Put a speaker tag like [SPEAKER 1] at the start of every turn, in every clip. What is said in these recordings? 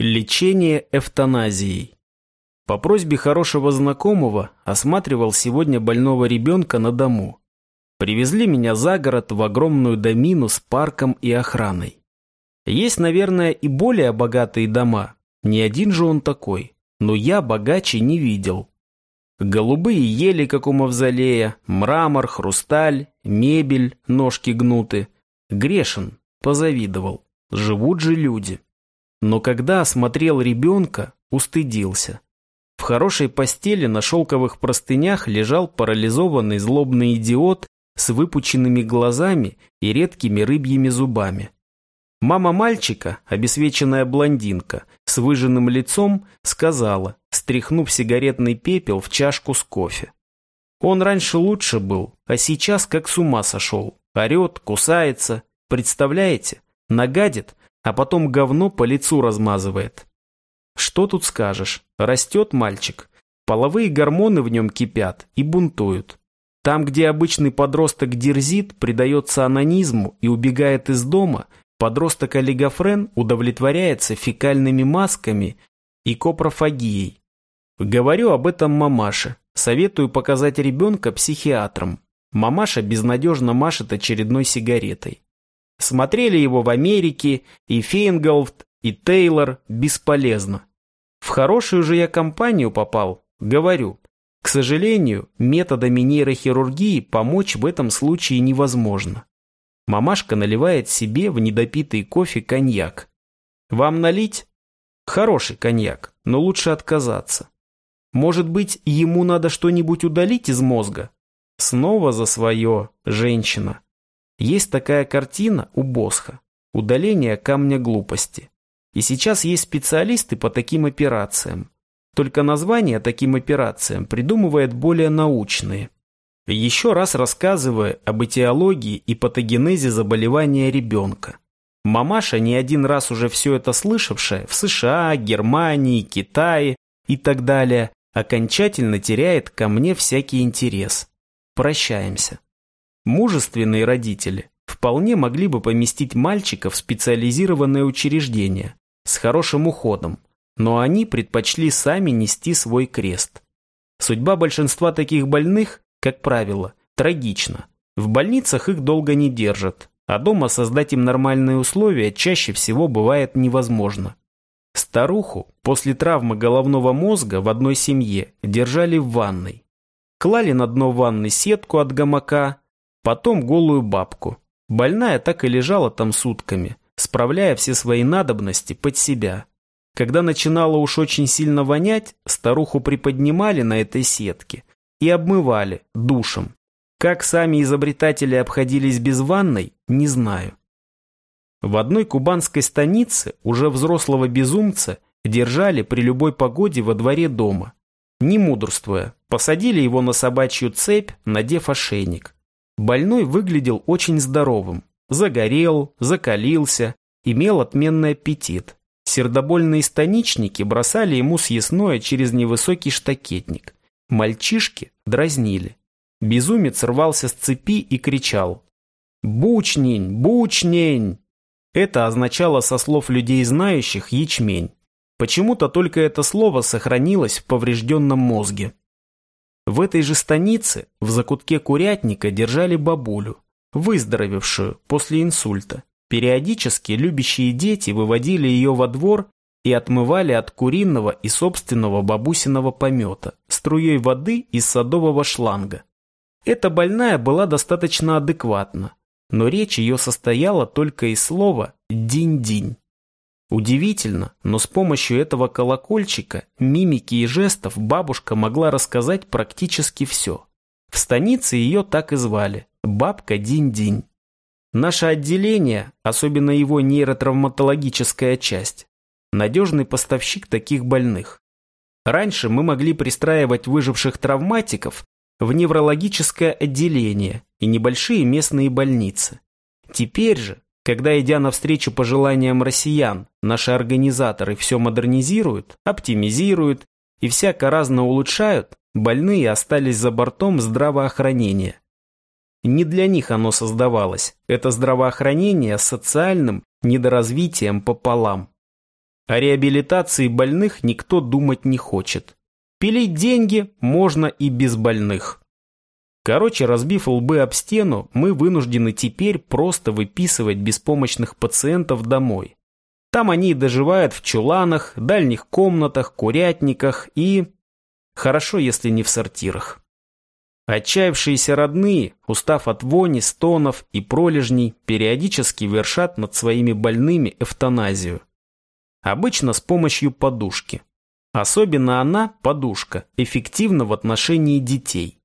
[SPEAKER 1] Лечение эвтаназией. По просьбе хорошего знакомого осматривал сегодня больного ребенка на дому. Привезли меня за город в огромную домину с парком и охраной. Есть, наверное, и более богатые дома. Не один же он такой. Но я богаче не видел. Голубые ели, как у мавзолея, мрамор, хрусталь, мебель, ножки гнуты. Грешен, позавидовал. Живут же люди. Но когда осмотрел ребенка, устыдился. В хорошей постели на шелковых простынях лежал парализованный злобный идиот с выпученными глазами и редкими рыбьими зубами. Мама мальчика, обесвеченная блондинка, с выжженным лицом, сказала, стряхнув сигаретный пепел в чашку с кофе. Он раньше лучше был, а сейчас как с ума сошел. Орет, кусается. Представляете? Нагадит, а потом говно по лицу размазывает. Что тут скажешь? Растет мальчик. Половые гормоны в нем кипят и бунтуют. Там, где обычный подросток дерзит, предается анонизму и убегает из дома, подросток олигофрен удовлетворяется фекальными масками и копрофагией. Говорю об этом мамаше. Советую показать ребенка психиатрам. Мамаша безнадежно машет очередной сигаретой. Смотрели его в Америке, и Фейнголд, и Тейлор бесполезно. В хорошую же я компанию попал, говорю. К сожалению, методами нейрохирургии помочь в этом случае невозможно. Мамашка наливает себе в недопитый кофе коньяк. Вам налить? Хороший коньяк, но лучше отказаться. Может быть, ему надо что-нибудь удалить из мозга? Снова за свое, женщина. Есть такая картина у Босха «Удаление камня глупости». И сейчас есть специалисты по таким операциям. Только названия таким операциям придумывает более научные. Еще раз рассказывая об этиологии и патогенезе заболевания ребенка. Мамаша, не один раз уже все это слышавшая, в США, Германии, Китае и так далее, окончательно теряет ко мне всякий интерес. Прощаемся. Мужественные родители вполне могли бы поместить мальчика в специализированное учреждение с хорошим уходом, но они предпочли сами нести свой крест. Судьба большинства таких больных, как правило, трагична. В больницах их долго не держат, а дома создать им нормальные условия чаще всего бывает невозможно. Старуху после травмы головного мозга в одной семье держали в ванной. Клали на дно ванны сетку от гамака, Потом голую бабку. Больная так и лежала там сутками, справляя все свои надобности под себя. Когда начинало уж очень сильно вонять, старуху приподнимали на этой сетке и обмывали душем. Как сами изобретатели обходились без ванной, не знаю. В одной кубанской станице уже взрослого безумца держали при любой погоде во дворе дома. Не мудрствуя, посадили его на собачью цепь, надев ошейник. Больной выглядел очень здоровым. Загорел, закалился, имел отменный аппетит. Сердобольные станичники бросали ему съестное через невысокий штакетник. Мальчишки дразнили. Безумец рвался с цепи и кричал «Бучнень! Бучнень!» Это означало со слов людей знающих ячмень. Почему-то только это слово сохранилось в поврежденном мозге. В этой же станице, в закутке курятника, держали бабулю, выздоровевшую после инсульта. Периодически любящие дети выводили ее во двор и отмывали от куриного и собственного бабусиного помета струей воды из садового шланга. Эта больная была достаточно адекватна, но речь ее состояла только из слова «динь-динь». Удивительно, но с помощью этого колокольчика, мимики и жестов бабушка могла рассказать практически все. В станице ее так и звали – бабка Динь-Динь. Наше отделение, особенно его нейротравматологическая часть, надежный поставщик таких больных. Раньше мы могли пристраивать выживших травматиков в неврологическое отделение и небольшие местные больницы. Теперь же когда, идя навстречу пожеланиям россиян, наши организаторы все модернизируют, оптимизируют и всяко разно улучшают, больные остались за бортом здравоохранения. Не для них оно создавалось, это здравоохранение с социальным недоразвитием пополам. О реабилитации больных никто думать не хочет. Пилить деньги можно и без больных. Короче, разбив лбы об стену, мы вынуждены теперь просто выписывать беспомощных пациентов домой. Там они доживают в чуланах, дальних комнатах, курятниках и... Хорошо, если не в сортирах. Отчаявшиеся родные, устав от вони, стонов и пролежней, периодически вершат над своими больными эвтаназию. Обычно с помощью подушки. Особенно она, подушка, эффективна в отношении детей.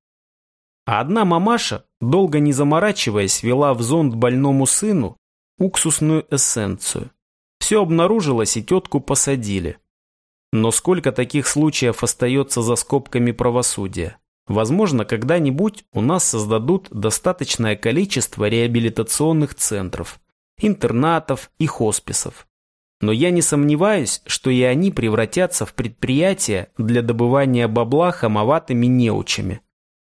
[SPEAKER 1] А одна мамаша, долго не заморачиваясь, вела в зонд больному сыну уксусную эссенцию. Все обнаружилось и тетку посадили. Но сколько таких случаев остается за скобками правосудия? Возможно, когда-нибудь у нас создадут достаточное количество реабилитационных центров, интернатов и хосписов. Но я не сомневаюсь, что и они превратятся в предприятия для добывания бабла хамоватыми неучами.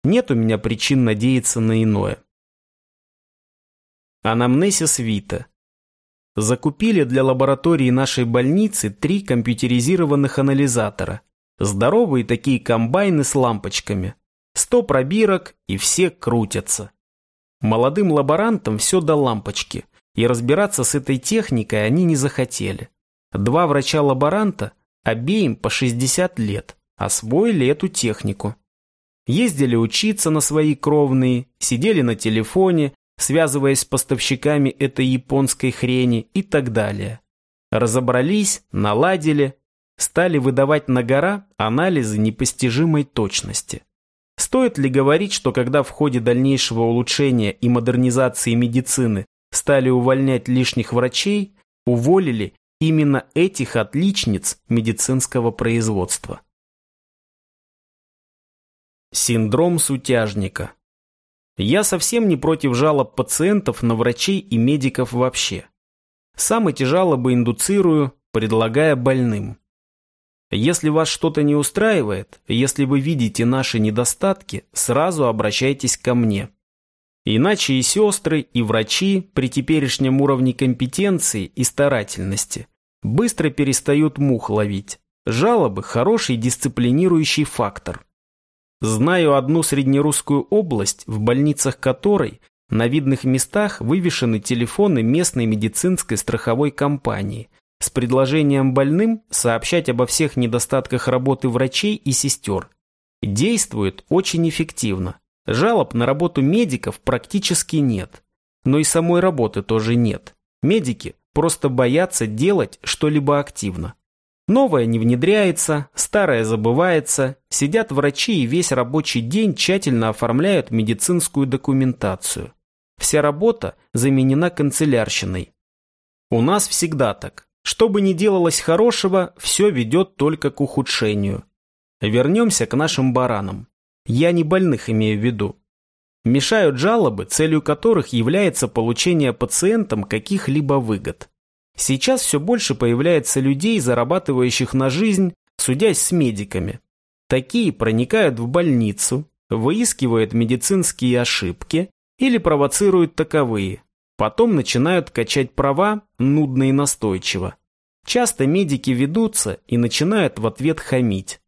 [SPEAKER 1] Нет у меня причин надеяться на иное. Анамнесис Вита. Закупили для лаборатории нашей больницы три компьютеризированных анализатора. Здоровые такие комбайны с лампочками. Сто пробирок, и все крутятся. Молодым лаборантам все до лампочки, и разбираться с этой техникой они не захотели. Два врача-лаборанта, обеим по 60 лет, освоили эту технику. Ездили учиться на свои кровные, сидели на телефоне, связываясь с поставщиками этой японской хрени и так далее. Разобрались, наладили, стали выдавать на гора анализы непостижимой точности. Стоит ли говорить, что когда в ходе дальнейшего улучшения и модернизации медицины стали увольнять лишних врачей, уволили именно этих отличниц медицинского производства? Синдром сутяжника. Я совсем не против жалоб пациентов на врачей и медиков вообще. Сам эти жалобы индуцирую, предлагая больным. Если вас что-то не устраивает, если вы видите наши недостатки, сразу обращайтесь ко мне. Иначе и сестры, и врачи при теперешнем уровне компетенции и старательности быстро перестают мух ловить. Жалобы – хороший дисциплинирующий фактор. Знаю одну среднерусскую область, в больницах которой на видных местах вывешены телефоны местной медицинской страховой компании – с предложением больным сообщать обо всех недостатках работы врачей и сестер. Действует очень эффективно. Жалоб на работу медиков практически нет. Но и самой работы тоже нет. Медики просто боятся делать что-либо активно. Новое не внедряется, старое забывается, сидят врачи и весь рабочий день тщательно оформляют медицинскую документацию. Вся работа заменена канцелярщиной. У нас всегда так. Что бы ни делалось хорошего, все ведет только к ухудшению. Вернемся к нашим баранам. Я не больных имею в виду. Мешают жалобы, целью которых является получение пациентам каких-либо выгод. Сейчас все больше появляется людей, зарабатывающих на жизнь, судясь с медиками. Такие проникают в больницу, выискивают медицинские ошибки или провоцируют таковые, Потом начинают качать права нудно и настойчиво. Часто медики ведутся и начинают в ответ хамить.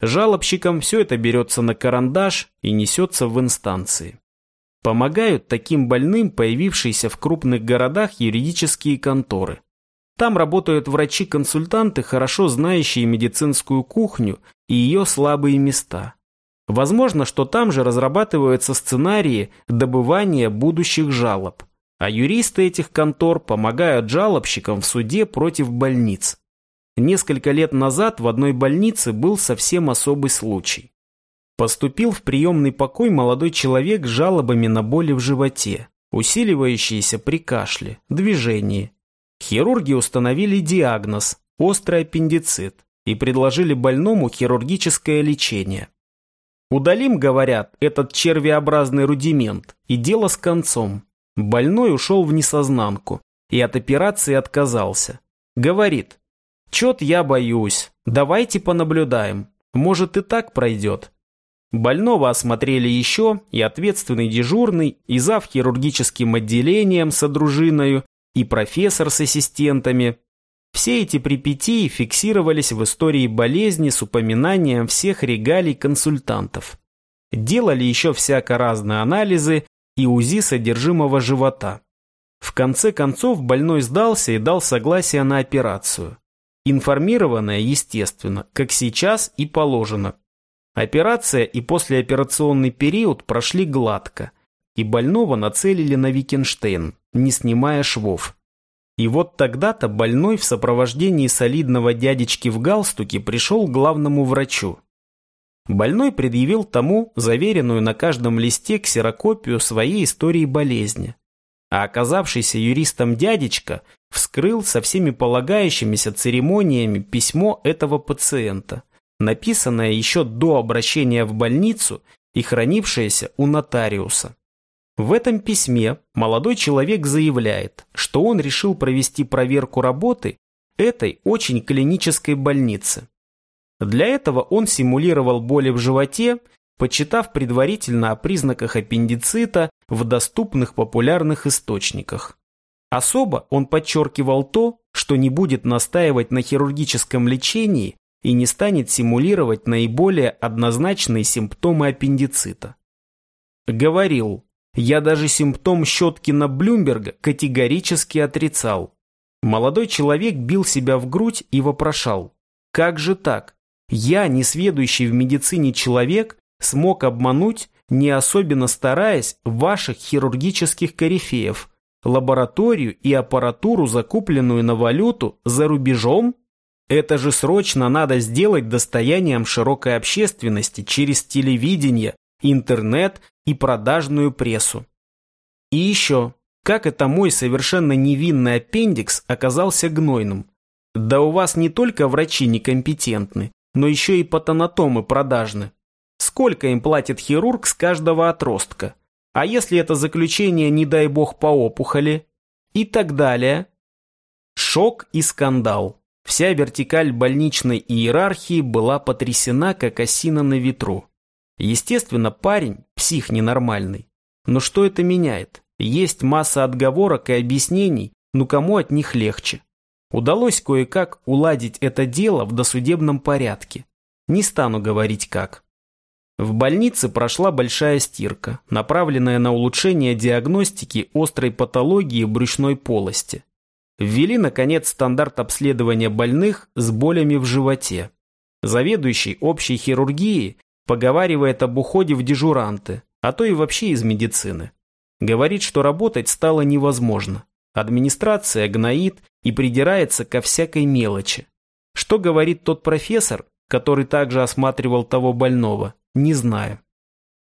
[SPEAKER 1] Жалобщикам все это берется на карандаш и несется в инстанции. Помогают таким больным появившиеся в крупных городах юридические конторы. Там работают врачи-консультанты, хорошо знающие медицинскую кухню и ее слабые места. Возможно, что там же разрабатываются сценарии добывания будущих жалоб а юристы этих контор помогают жалобщикам в суде против больниц. Несколько лет назад в одной больнице был совсем особый случай. Поступил в приемный покой молодой человек с жалобами на боли в животе, усиливающиеся при кашле, движении. Хирурги установили диагноз – острый аппендицит и предложили больному хирургическое лечение. Удалим, говорят, этот червеобразный рудимент, и дело с концом. Больной ушел в несознанку и от операции отказался. Говорит, чет я боюсь, давайте понаблюдаем, может и так пройдет. Больного осмотрели еще и ответственный дежурный, и зав хирургическим отделением с дружиною, и профессор с ассистентами. Все эти припятии фиксировались в истории болезни с упоминанием всех регалий консультантов. Делали еще всяко разные анализы и УЗИ содержимого живота. В конце концов больной сдался и дал согласие на операцию. Информированная, естественно, как сейчас и положено. Операция и послеоперационный период прошли гладко, и больного нацелили на Викенштейн, не снимая швов. И вот тогда-то больной в сопровождении солидного дядечки в галстуке пришел к главному врачу. Больной предъявил тому заверенную на каждом листе ксерокопию своей истории болезни. А оказавшийся юристом дядечка вскрыл со всеми полагающимися церемониями письмо этого пациента, написанное еще до обращения в больницу и хранившееся у нотариуса. В этом письме молодой человек заявляет, что он решил провести проверку работы этой очень клинической больницы. Для этого он симулировал боли в животе, почитав предварительно о признаках аппендицита в доступных популярных источниках. Особо он подчеркивал то, что не будет настаивать на хирургическом лечении и не станет симулировать наиболее однозначные симптомы аппендицита. Говорил, я даже симптом Щеткина Блюмберга категорически отрицал. Молодой человек бил себя в грудь и вопрошал. Как же так? Я, несведущий в медицине человек, смог обмануть, не особенно стараясь, ваших хирургических корифеев, лабораторию и аппаратуру, закупленную на валюту, за рубежом? Это же срочно надо сделать достоянием широкой общественности через телевидение, интернет и продажную прессу. И еще, как это мой совершенно невинный аппендикс оказался гнойным? Да у вас не только врачи некомпетентны, но еще и патанатомы продажны. Сколько им платит хирург с каждого отростка? А если это заключение, не дай бог, по опухоли? И так далее. Шок и скандал. Вся вертикаль больничной иерархии была потрясена, как осина на ветру. Естественно, парень – псих ненормальный. Но что это меняет? Есть масса отговорок и объяснений, но кому от них легче? Удалось кое-как уладить это дело в досудебном порядке. Не стану говорить как. В больнице прошла большая стирка, направленная на улучшение диагностики острой патологии брюшной полости. Ввели, наконец, стандарт обследования больных с болями в животе. Заведующий общей хирургией Поговаривает об уходе в дежуранты, а то и вообще из медицины. Говорит, что работать стало невозможно. Администрация гноит и придирается ко всякой мелочи. Что говорит тот профессор, который также осматривал того больного, не знаю.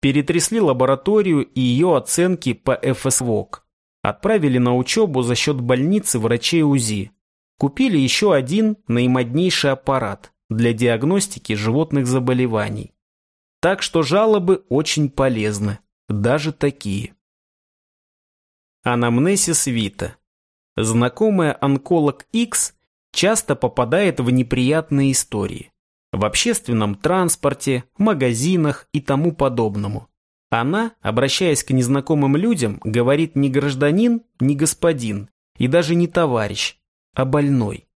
[SPEAKER 1] Перетрясли лабораторию и ее оценки по ФСВОК. Отправили на учебу за счет больницы врачей УЗИ. Купили еще один наимоднейший аппарат для диагностики животных заболеваний. Так что жалобы очень полезны, даже такие. Анамнесис Вита. Знакомая онколог X часто попадает в неприятные истории. В общественном транспорте, магазинах и тому подобному. Она, обращаясь к незнакомым людям, говорит не гражданин, не господин и даже не товарищ, а больной.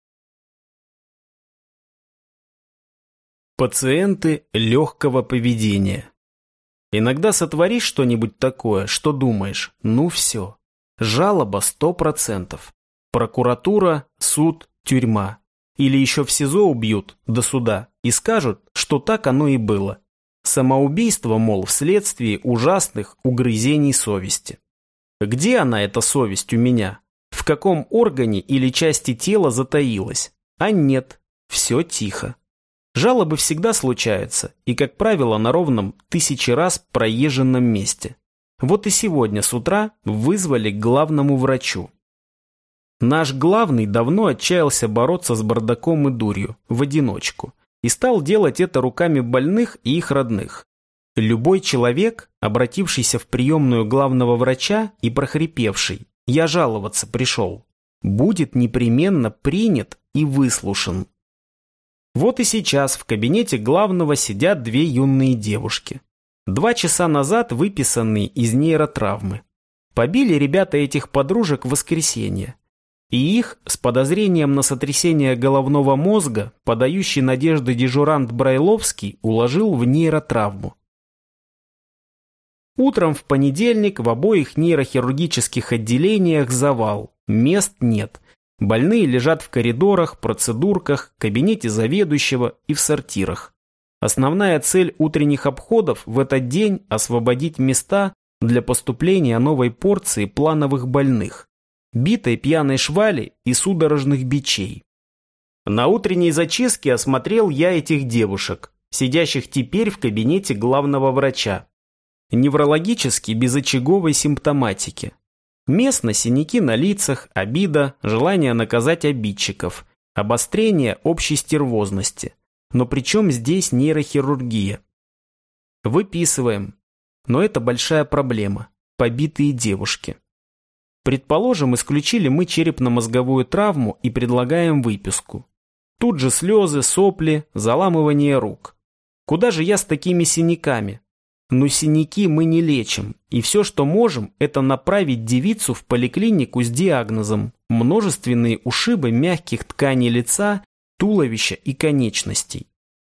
[SPEAKER 1] Пациенты легкого поведения. Иногда сотворишь что-нибудь такое, что думаешь, ну все. Жалоба сто процентов. Прокуратура, суд, тюрьма. Или еще в СИЗО убьют до суда и скажут, что так оно и было. Самоубийство, мол, вследствие ужасных угрызений совести. Где она, эта совесть у меня? В каком органе или части тела затаилась? А нет, все тихо. Жалобы всегда случаются, и, как правило, на ровном тысячи раз проезженном месте. Вот и сегодня с утра вызвали к главному врачу. Наш главный давно отчаялся бороться с бардаком и дурью, в одиночку, и стал делать это руками больных и их родных. Любой человек, обратившийся в приемную главного врача и прохрипевший «я жаловаться пришел», будет непременно принят и выслушан. Вот и сейчас в кабинете главного сидят две юные девушки. Два часа назад выписанные из нейротравмы. Побили ребята этих подружек в воскресенье. и их с подозрением на сотрясение головного мозга подающий надежды дежурант Брайловский уложил в нейротравму. Утром в понедельник в обоих нейрохирургических отделениях завал, мест нет. Больные лежат в коридорах, процедурках, кабинете заведующего и в сортирах. Основная цель утренних обходов в этот день – освободить места для поступления новой порции плановых больных, битой пьяной швали и судорожных бичей. На утренней зачистке осмотрел я этих девушек, сидящих теперь в кабинете главного врача неврологически безочаговой симптоматики. Местно синяки на лицах, обида, желание наказать обидчиков, обострение общей стервозности. Но при чем здесь нейрохирургия? Выписываем. Но это большая проблема. Побитые девушки. Предположим, исключили мы черепно-мозговую травму и предлагаем выписку. Тут же слезы, сопли, заламывание рук. Куда же я с такими синяками? Но синяки мы не лечим, и все, что можем, это направить девицу в поликлинику с диагнозом множественные ушибы мягких тканей лица, туловища и конечностей.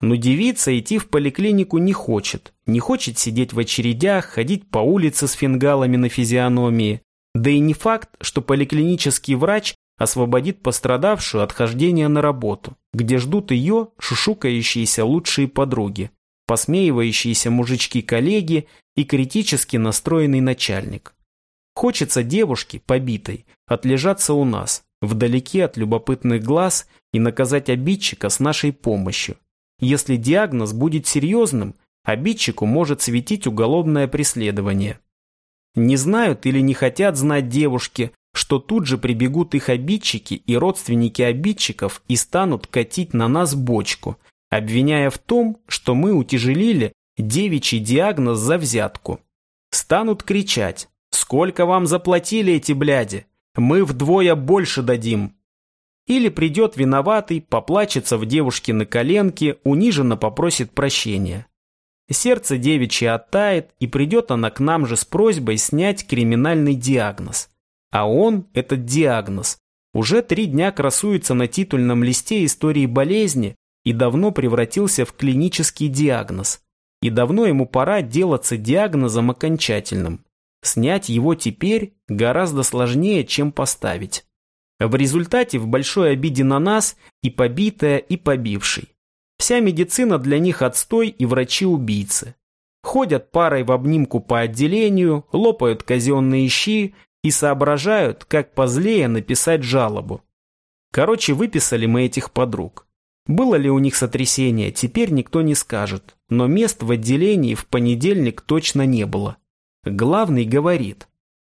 [SPEAKER 1] Но девица идти в поликлинику не хочет, не хочет сидеть в очередях, ходить по улице с фингалами на физиономии. Да и не факт, что поликлинический врач освободит пострадавшую от хождения на работу, где ждут ее шушукающиеся лучшие подруги посмеивающиеся мужички-коллеги и критически настроенный начальник. Хочется девушке, побитой, отлежаться у нас, вдалеке от любопытных глаз и наказать обидчика с нашей помощью. Если диагноз будет серьезным, обидчику может светить уголовное преследование. Не знают или не хотят знать девушки, что тут же прибегут их обидчики и родственники обидчиков и станут катить на нас бочку, обвиняя в том, что мы утяжелили девичий диагноз за взятку. Станут кричать «Сколько вам заплатили эти бляди? Мы вдвое больше дадим!» Или придет виноватый, поплачется в девушке на коленке, униженно попросит прощения. Сердце девичье оттает, и придет она к нам же с просьбой снять криминальный диагноз. А он, этот диагноз, уже три дня красуется на титульном листе истории болезни, и давно превратился в клинический диагноз. И давно ему пора делаться диагнозом окончательным. Снять его теперь гораздо сложнее, чем поставить. В результате в большой обиде на нас и побитая, и побивший. Вся медицина для них отстой и врачи-убийцы. Ходят парой в обнимку по отделению, лопают казенные щи и соображают, как позлее написать жалобу. Короче, выписали мы этих подруг. Было ли у них сотрясение, теперь никто не скажет, но мест в отделении в понедельник точно не было. Главный говорит.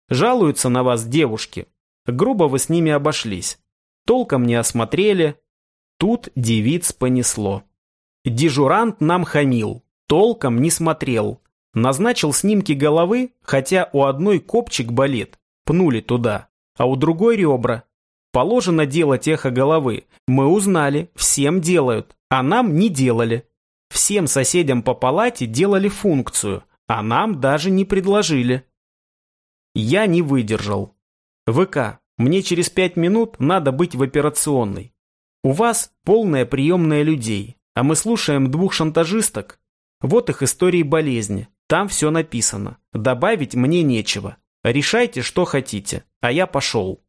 [SPEAKER 1] Жалуются на вас девушки. Грубо вы с ними обошлись. Толком не осмотрели. Тут девиц понесло. Дежурант нам хамил. Толком не смотрел. Назначил снимки головы, хотя у одной копчик болит. Пнули туда. А у другой ребра. Положено делать эхо головы. Мы узнали, всем делают, а нам не делали. Всем соседям по палате делали функцию, а нам даже не предложили. Я не выдержал. ВК, мне через пять минут надо быть в операционной. У вас полная приемная людей, а мы слушаем двух шантажисток. Вот их истории болезни, там все написано. Добавить мне нечего. Решайте, что хотите, а я пошел.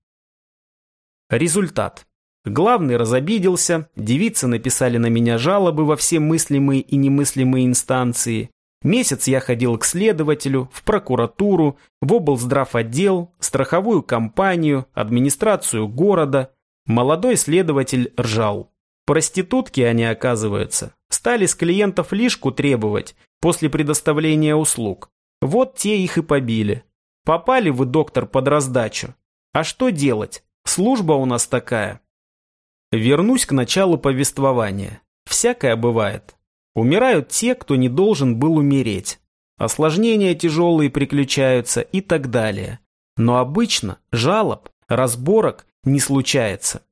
[SPEAKER 1] Результат. Главный разобиделся, девицы написали на меня жалобы во все мыслимые и немыслимые инстанции. Месяц я ходил к следователю, в прокуратуру, в облздравотдел, страховую компанию, администрацию города. Молодой следователь ржал. Проститутки они, оказывается, стали с клиентов лишку требовать после предоставления услуг. Вот те их и побили. Попали вы, доктор, под раздачу. А что делать? Служба у нас такая. Вернусь к началу повествования. Всякое бывает. Умирают те, кто не должен был умереть. Осложнения тяжелые приключаются и так далее. Но обычно жалоб, разборок не случается.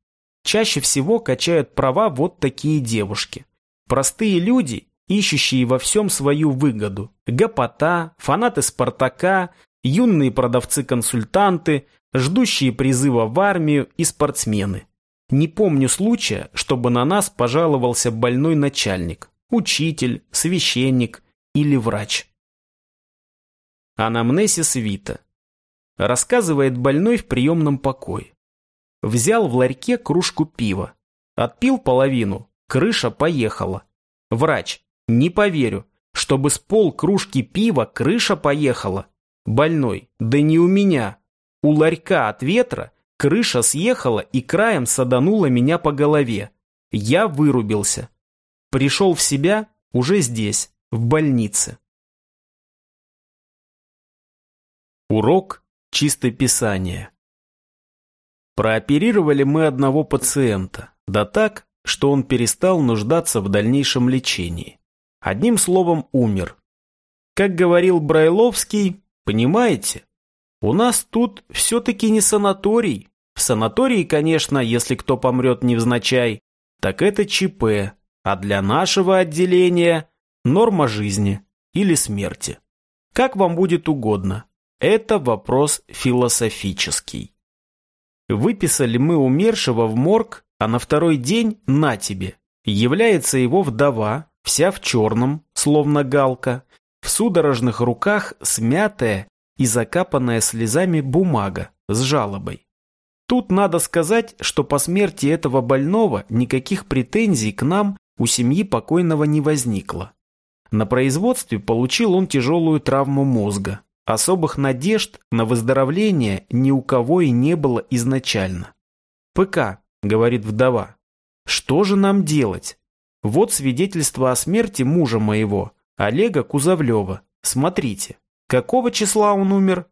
[SPEAKER 1] Чаще всего качают права вот такие девушки. Простые люди, ищущие во всем свою выгоду. Гопота, фанаты Спартака, юные продавцы-консультанты, ждущие призыва в армию и спортсмены. Не помню случая, чтобы на нас пожаловался больной начальник, учитель, священник или врач. Анамнесис Вита. Рассказывает больной в приемном покое. Взял в ларьке кружку пива. Отпил половину, крыша поехала. Врач. Не поверю, чтобы с пол кружки пива крыша поехала. Больной. Да не у меня. У ларька от ветра крыша съехала и краем саданула меня по голове. Я вырубился. Пришел в себя уже здесь, в больнице. Урок чистописания. Прооперировали мы одного пациента, да так, что он перестал нуждаться в дальнейшем лечении. Одним словом, умер. Как говорил Брайловский, понимаете, у нас тут все-таки не санаторий. В санатории, конечно, если кто помрет невзначай, так это ЧП, а для нашего отделения норма жизни или смерти. Как вам будет угодно. Это вопрос философический. Выписали мы умершего в морг, а на второй день на тебе. Является его вдова, вся в черном, словно галка, в судорожных руках смятая и закапанная слезами бумага с жалобой. Тут надо сказать, что по смерти этого больного никаких претензий к нам у семьи покойного не возникло. На производстве получил он тяжелую травму мозга, Особых надежд на выздоровление ни у кого и не было изначально. «ПК», — говорит вдова, — «что же нам делать? Вот свидетельство о смерти мужа моего, Олега Кузовлева. Смотрите, какого числа он умер?»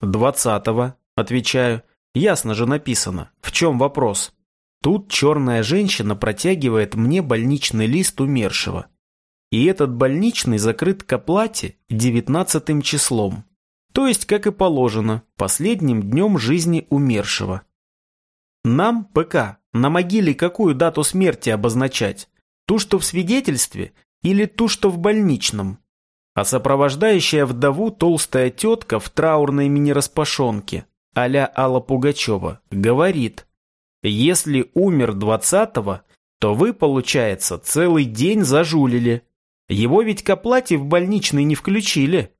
[SPEAKER 1] «Двадцатого», — отвечаю. «Ясно же написано. В чем вопрос?» Тут черная женщина протягивает мне больничный лист умершего и этот больничный закрыт к оплате девятнадцатым числом, то есть, как и положено, последним днем жизни умершего. Нам, ПК, на могиле какую дату смерти обозначать? Ту, что в свидетельстве, или ту, что в больничном? А сопровождающая вдову толстая тетка в траурной мини-распашонке, а-ля Алла Пугачева, говорит, если умер двадцатого, то вы, получается, целый день зажулили, его ведь к оплате в больничный не включили.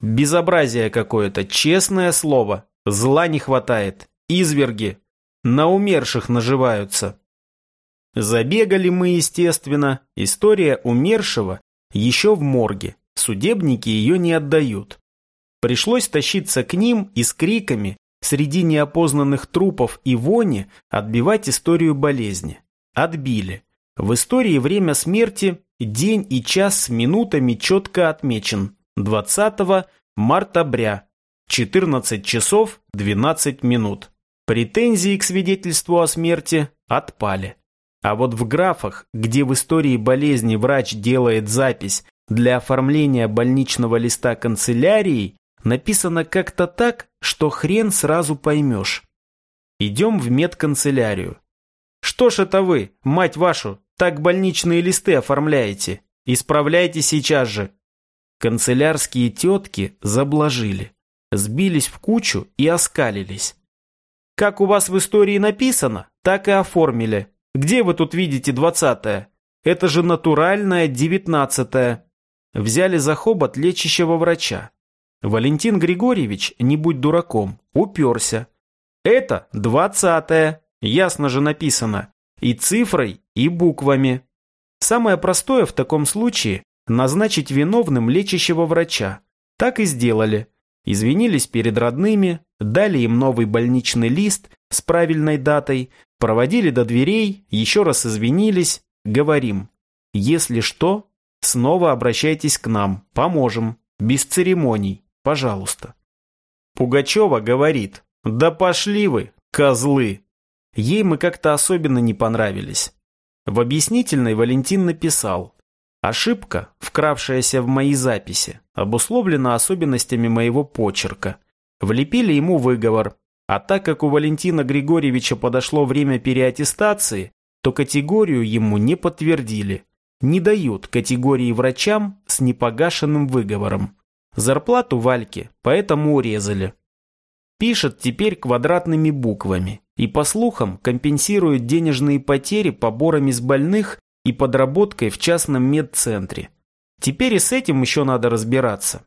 [SPEAKER 1] Безобразие какое-то, честное слово. Зла не хватает. Изверги. На умерших наживаются. Забегали мы, естественно. История умершего еще в морге. Судебники ее не отдают. Пришлось тащиться к ним и с криками среди неопознанных трупов и вони отбивать историю болезни. Отбили. В истории время смерти День и час с минутами четко отмечен. 20 марта-бря. 14 часов 12 минут. Претензии к свидетельству о смерти отпали. А вот в графах, где в истории болезни врач делает запись для оформления больничного листа канцелярии, написано как-то так, что хрен сразу поймешь. Идем в медканцелярию. Что ж это вы, мать вашу, так больничные листы оформляете. Исправляйте сейчас же. Канцелярские тетки заблажили, сбились в кучу и оскалились. Как у вас в истории написано, так и оформили. Где вы тут видите двадцатое? Это же натуральное девятнадцатое. Взяли за хобот лечащего врача. Валентин Григорьевич, не будь дураком, уперся. Это двадцатое, ясно же написано. И цифрой, и буквами. Самое простое в таком случае – назначить виновным лечащего врача. Так и сделали. Извинились перед родными, дали им новый больничный лист с правильной датой, проводили до дверей, еще раз извинились, говорим, если что, снова обращайтесь к нам, поможем, без церемоний, пожалуйста. Пугачева говорит, да пошли вы, козлы. Ей мы как-то особенно не понравились. В объяснительной Валентин написал «Ошибка, вкравшаяся в мои записи, обусловлена особенностями моего почерка. Влепили ему выговор, а так как у Валентина Григорьевича подошло время переаттестации, то категорию ему не подтвердили. Не дают категории врачам с непогашенным выговором. Зарплату Вальке поэтому урезали. Пишет теперь квадратными буквами и, по слухам, компенсирует денежные потери поборами с больных и подработкой в частном медцентре. Теперь и с этим еще надо разбираться.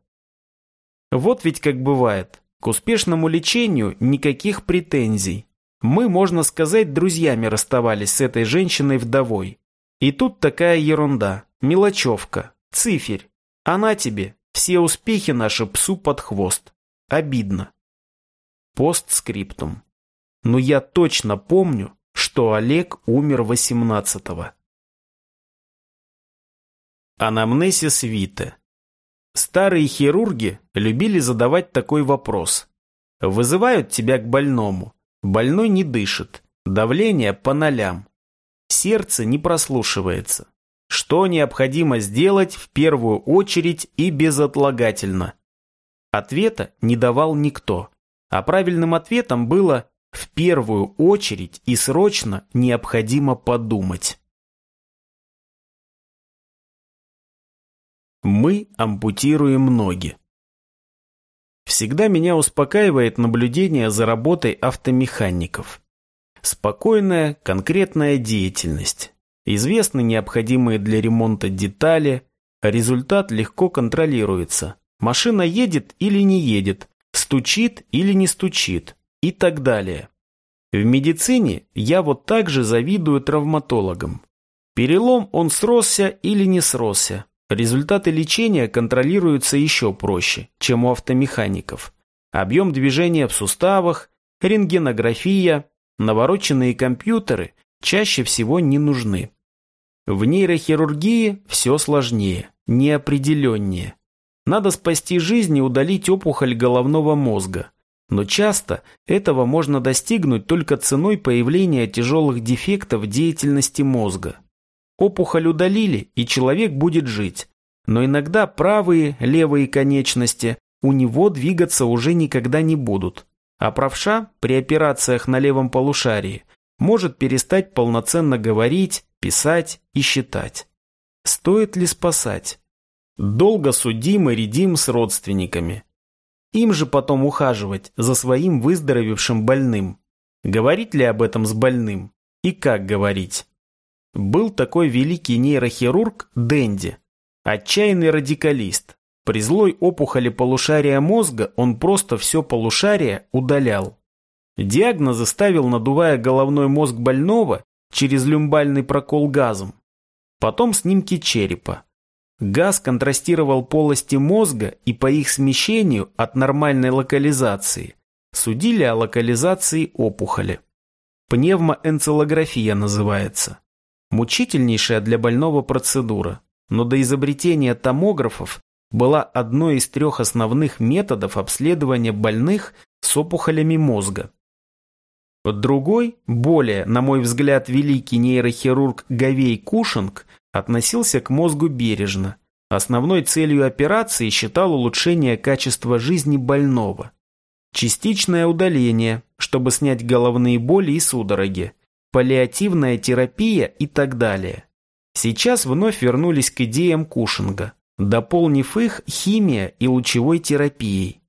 [SPEAKER 1] Вот ведь как бывает. К успешному лечению никаких претензий. Мы, можно сказать, друзьями расставались с этой женщиной-вдовой. И тут такая ерунда, мелочевка, циферь. Она тебе, все успехи наши псу под хвост. Обидно. Постскриптум. Но я точно помню, что Олег умер 18-го. Анамнесис Вита. Старые хирурги любили задавать такой вопрос. Вызывают тебя к больному. Больной не дышит. Давление по нолям. Сердце не прослушивается. Что необходимо сделать в первую очередь и безотлагательно? Ответа не давал никто. А правильным ответом было «в первую очередь и срочно необходимо подумать». Мы ампутируем ноги. Всегда меня успокаивает наблюдение за работой автомехаников. Спокойная, конкретная деятельность. Известны необходимые для ремонта детали, результат легко контролируется. Машина едет или не едет, стучит или не стучит и так далее. В медицине я вот так же завидую травматологам. Перелом он сросся или не сросся, Результаты лечения контролируются еще проще, чем у автомехаников. Объем движения в суставах, рентгенография, навороченные компьютеры чаще всего не нужны. В нейрохирургии все сложнее, неопределеннее. Надо спасти жизнь и удалить опухоль головного мозга. Но часто этого можно достигнуть только ценой появления тяжелых дефектов деятельности мозга. Опухоль удалили, и человек будет жить. Но иногда правые, левые конечности у него двигаться уже никогда не будут. А правша при операциях на левом полушарии может перестать полноценно говорить, писать и считать. Стоит ли спасать? Долго судим и редим с родственниками. Им же потом ухаживать за своим выздоровевшим больным. Говорить ли об этом с больным? И как говорить? Был такой великий нейрохирург Дэнди, отчаянный радикалист. При злой опухоли полушария мозга он просто все полушарие удалял. Диагнозы ставил, надувая головной мозг больного через люмбальный прокол газом. Потом снимки черепа. Газ контрастировал полости мозга и по их смещению от нормальной локализации судили о локализации опухоли. Пневмоэнцелография называется. Мучительнейшая для больного процедура, но до изобретения томографов была одной из трех основных методов обследования больных с опухолями мозга. Другой, более, на мой взгляд, великий нейрохирург Гавей Кушинг относился к мозгу бережно. Основной целью операции считал улучшение качества жизни больного. Частичное удаление, чтобы снять головные боли и судороги, паллиативная терапия и так далее. Сейчас вновь вернулись к идеям Кушинга, дополнив их химия и лучевой терапией.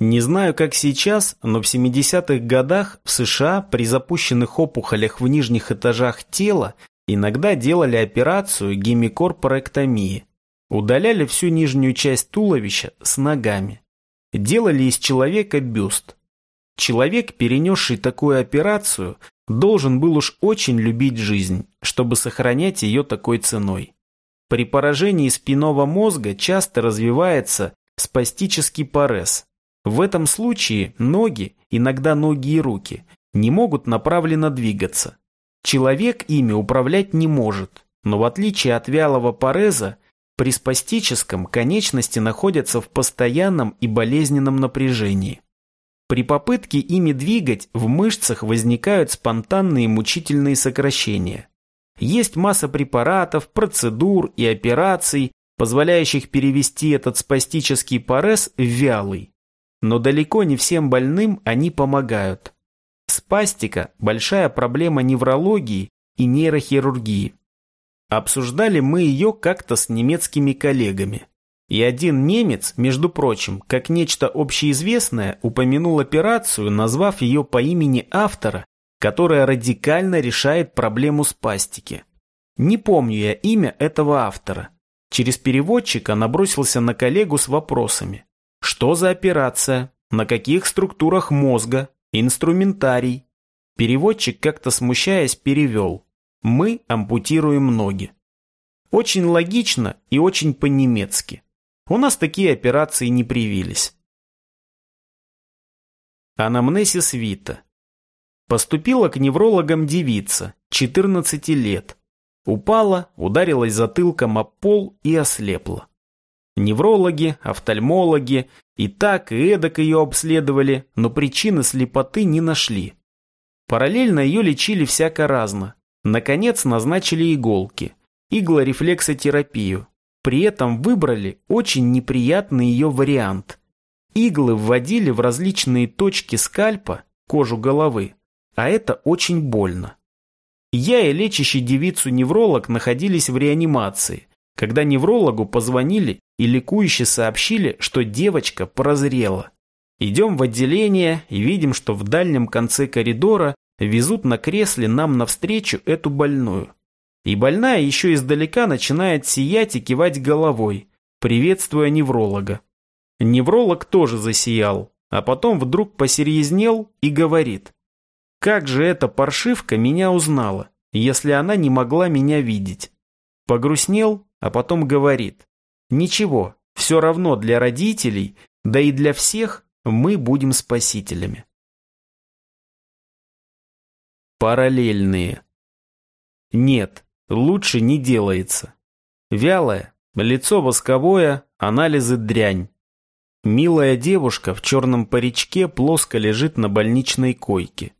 [SPEAKER 1] Не знаю, как сейчас, но в 70-х годах в США при запущенных опухолях в нижних этажах тела иногда делали операцию гемикорпоректомии. Удаляли всю нижнюю часть туловища с ногами. Делали из человека бюст. Человек, перенесший такую операцию, должен был уж очень любить жизнь, чтобы сохранять ее такой ценой. При поражении спинного мозга часто развивается спастический парез. В этом случае ноги, иногда ноги и руки, не могут направленно двигаться. Человек ими управлять не может, но в отличие от вялого пареза, при спастическом конечности находятся в постоянном и болезненном напряжении. При попытке ими двигать в мышцах возникают спонтанные мучительные сокращения. Есть масса препаратов, процедур и операций, позволяющих перевести этот спастический парез в вялый. Но далеко не всем больным они помогают. Спастика – большая проблема неврологии и нейрохирургии. Обсуждали мы ее как-то с немецкими коллегами. И один немец, между прочим, как нечто общеизвестное, упомянул операцию, назвав ее по имени автора, которая радикально решает проблему спастики. Не помню я имя этого автора. Через переводчика набросился на коллегу с вопросами. Что за операция? На каких структурах мозга? Инструментарий? Переводчик, как-то смущаясь, перевел. Мы ампутируем ноги. Очень логично и очень по-немецки. У нас такие операции не привились. Анамнесис Вита. Поступила к неврологам девица, 14 лет. Упала, ударилась затылком об пол и ослепла. Неврологи, офтальмологи и так и эдак ее обследовали, но причины слепоты не нашли. Параллельно ее лечили всяко разно. Наконец назначили иголки, иглорефлексотерапию. При этом выбрали очень неприятный ее вариант. Иглы вводили в различные точки скальпа, кожу головы, а это очень больно. Я и лечащий девицу-невролог находились в реанимации, когда неврологу позвонили и ликующе сообщили, что девочка прозрела. Идем в отделение и видим, что в дальнем конце коридора везут на кресле нам навстречу эту больную. И больная еще издалека начинает сиять и кивать головой, приветствуя невролога. Невролог тоже засиял, а потом вдруг посерьезнел и говорит. Как же эта паршивка меня узнала, если она не могла меня видеть? Погрустнел, а потом говорит. Ничего, все равно для родителей, да и для всех мы будем спасителями. Параллельные. Нет, лучше не делается. Вялое, лицо восковое, анализы дрянь. Милая девушка в черном паричке плоско лежит на больничной койке.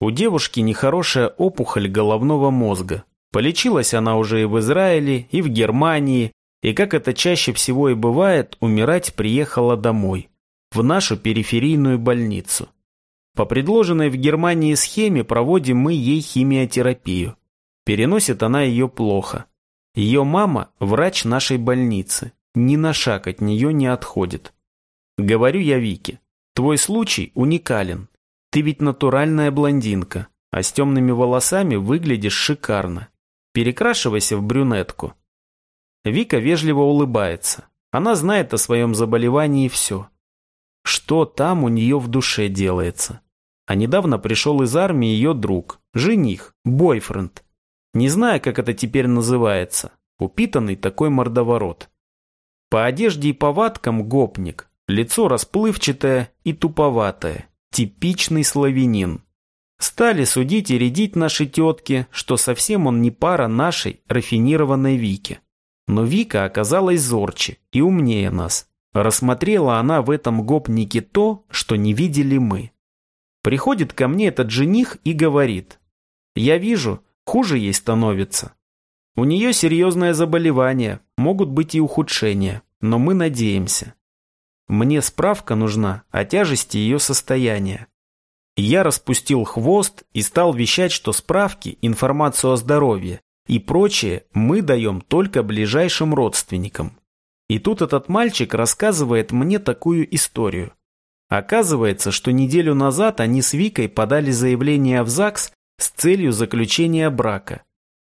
[SPEAKER 1] У девушки нехорошая опухоль головного мозга. Полечилась она уже и в Израиле, и в Германии, и, как это чаще всего и бывает, умирать приехала домой, в нашу периферийную больницу. По предложенной в Германии схеме проводим мы ей химиотерапию. Переносит она ее плохо. Ее мама – врач нашей больницы, ни на шаг от нее не отходит. Говорю я Вике, твой случай уникален. Ты ведь натуральная блондинка, а с темными волосами выглядишь шикарно. Перекрашивайся в брюнетку. Вика вежливо улыбается. Она знает о своем заболевании все. Что там у нее в душе делается? А недавно пришел из армии ее друг, жених, бойфренд. Не знаю, как это теперь называется. Упитанный такой мордоворот. По одежде и повадкам гопник, лицо расплывчатое и туповатое. Типичный славянин. Стали судить и рядить наши тетки, что совсем он не пара нашей рафинированной Вики. Но Вика оказалась зорче и умнее нас. Рассмотрела она в этом гопнике то, что не видели мы. Приходит ко мне этот жених и говорит. Я вижу, хуже ей становится. У нее серьезное заболевание, могут быть и ухудшения, но мы надеемся. Мне справка нужна о тяжести ее состояния. Я распустил хвост и стал вещать, что справки, информацию о здоровье и прочее мы даем только ближайшим родственникам. И тут этот мальчик рассказывает мне такую историю. Оказывается, что неделю назад они с Викой подали заявление в ЗАГС с целью заключения брака.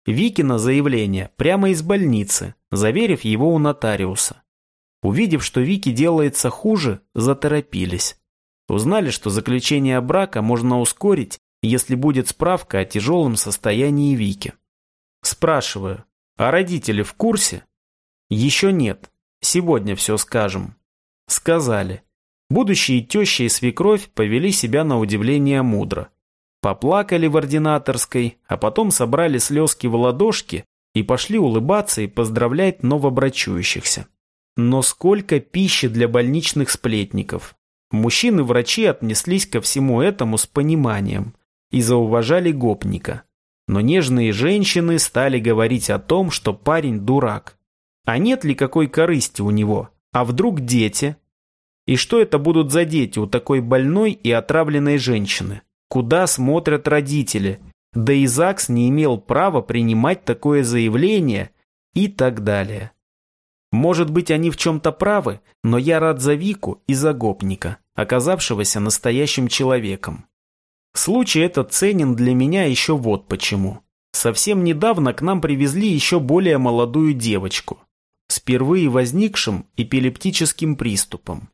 [SPEAKER 1] Викина заявление прямо из больницы, заверив его у нотариуса. Увидев, что Вике делается хуже, заторопились. Узнали, что заключение брака можно ускорить, если будет справка о тяжелом состоянии Вики. Спрашиваю, а родители в курсе? Еще нет. Сегодня все скажем. Сказали. Будущие теща и свекровь повели себя на удивление мудро. Поплакали в ординаторской, а потом собрали слезки в ладошки и пошли улыбаться и поздравлять новобрачующихся. Но сколько пищи для больничных сплетников. Мужчины-врачи отнеслись ко всему этому с пониманием и зауважали гопника. Но нежные женщины стали говорить о том, что парень дурак. А нет ли какой корысти у него? А вдруг дети? И что это будут за дети у такой больной и отравленной женщины? Куда смотрят родители? Да и ЗАГС не имел права принимать такое заявление и так далее. Может быть, они в чем-то правы, но я рад за Вику и за гопника, оказавшегося настоящим человеком. Случай этот ценен для меня еще вот почему. Совсем недавно к нам привезли еще более молодую девочку с впервые возникшим эпилептическим приступом.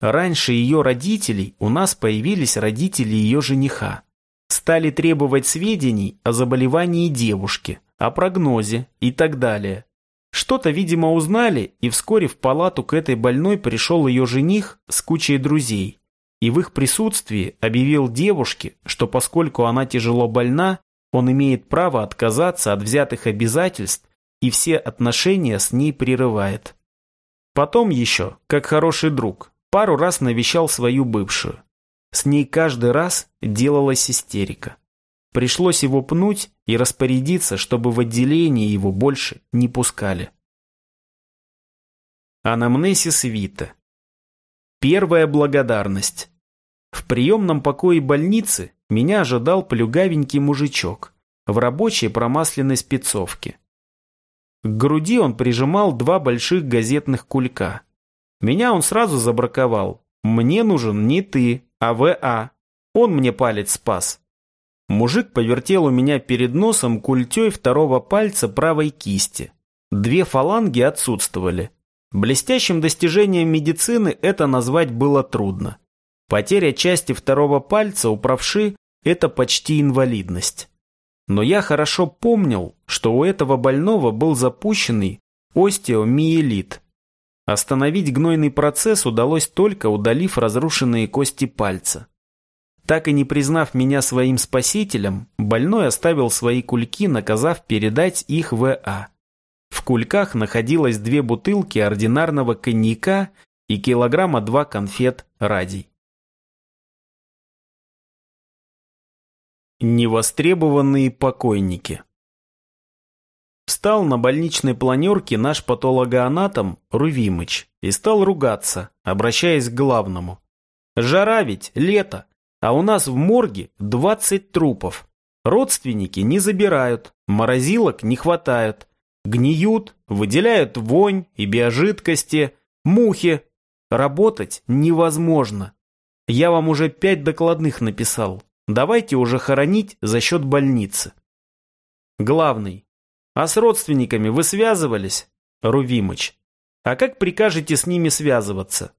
[SPEAKER 1] Раньше ее родителей у нас появились родители ее жениха. Стали требовать сведений о заболевании девушки, о прогнозе и так далее. Что-то, видимо, узнали, и вскоре в палату к этой больной пришел ее жених с кучей друзей. И в их присутствии объявил девушке, что поскольку она тяжело больна, он имеет право отказаться от взятых обязательств и все отношения с ней прерывает. Потом еще, как хороший друг, пару раз навещал свою бывшую. С ней каждый раз делалась истерика. Пришлось его пнуть и распорядиться, чтобы в отделение его больше не пускали. Анамнесис Вита. Первая благодарность. В приемном покое больницы меня ожидал плюгавенький мужичок в рабочей промасленной спецовке. К груди он прижимал два больших газетных кулька. Меня он сразу забраковал. Мне нужен не ты, а В.А. Он мне палец спас. Мужик повертел у меня перед носом культей второго пальца правой кисти. Две фаланги отсутствовали. Блестящим достижением медицины это назвать было трудно. Потеря части второго пальца у правши – это почти инвалидность. Но я хорошо помнил, что у этого больного был запущенный остеомиелит. Остановить гнойный процесс удалось только удалив разрушенные кости пальца. Так и не признав меня своим спасителем, больной оставил свои кульки, наказав передать их в А. В кульках находилось две бутылки ординарного коньяка и килограмма два конфет радий. Невостребованные покойники Встал на больничной планерке наш патологоанатом Рувимыч и стал ругаться, обращаясь к главному. «Жара ведь, лето, а у нас в морге 20 трупов. Родственники не забирают, морозилок не хватает. Гниют, выделяют вонь и биожидкости, мухи. Работать невозможно. Я вам уже пять докладных написал. Давайте уже хоронить за счет больницы. Главный. А с родственниками вы связывались? Рувимыч. А как прикажете с ними связываться?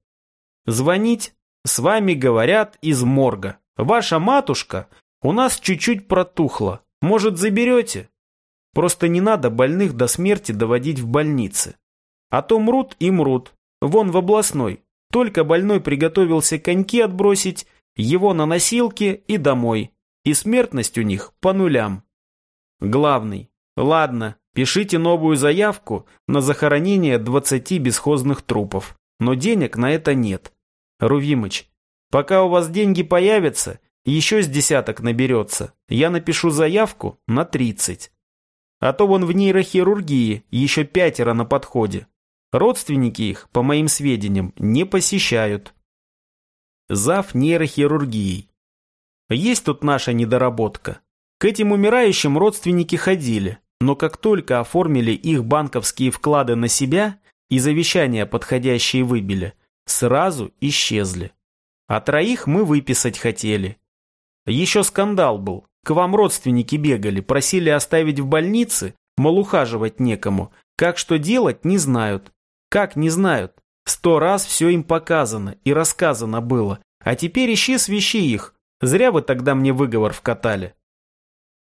[SPEAKER 1] Звонить? С вами говорят из морга. Ваша матушка у нас чуть-чуть протухла. Может, заберете? Просто не надо больных до смерти доводить в больнице. А то мрут и мрут. Вон в областной. Только больной приготовился коньки отбросить, его на носилке и домой. И смертность у них по нулям. Главный. Ладно, пишите новую заявку на захоронение 20 бесхозных трупов. Но денег на это нет. Рувимыч, пока у вас деньги появятся, еще с десяток наберется, я напишу заявку на 30. А то вон в нейрохирургии еще пятеро на подходе. Родственники их, по моим сведениям, не посещают. Зав нейрохирургией. Есть тут наша недоработка. К этим умирающим родственники ходили, но как только оформили их банковские вклады на себя и завещания подходящие выбили – сразу исчезли. А троих мы выписать хотели. Еще скандал был. К вам родственники бегали, просили оставить в больнице, мол, ухаживать некому. Как что делать, не знают. Как не знают? Сто раз все им показано и рассказано было. А теперь ищи свищи их. Зря вы тогда мне выговор вкатали.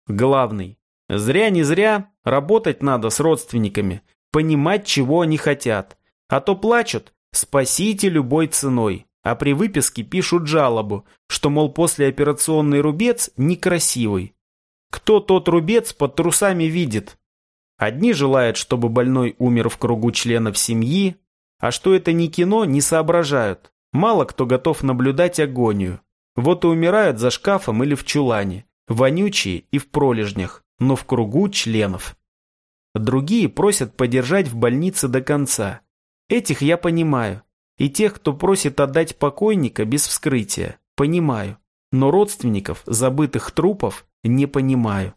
[SPEAKER 1] Главный. Зря не зря, работать надо с родственниками, понимать, чего они хотят. А то плачут, Спасите любой ценой. А при выписке пишут жалобу, что, мол, послеоперационный рубец некрасивый. Кто тот рубец под трусами видит? Одни желают, чтобы больной умер в кругу членов семьи, а что это не кино, не соображают. Мало кто готов наблюдать агонию. Вот и умирают за шкафом или в чулане, вонючие и в пролежнях, но в кругу членов. Другие просят подержать в больнице до конца, Этих я понимаю. И тех, кто просит отдать покойника без вскрытия, понимаю. Но родственников забытых трупов не понимаю.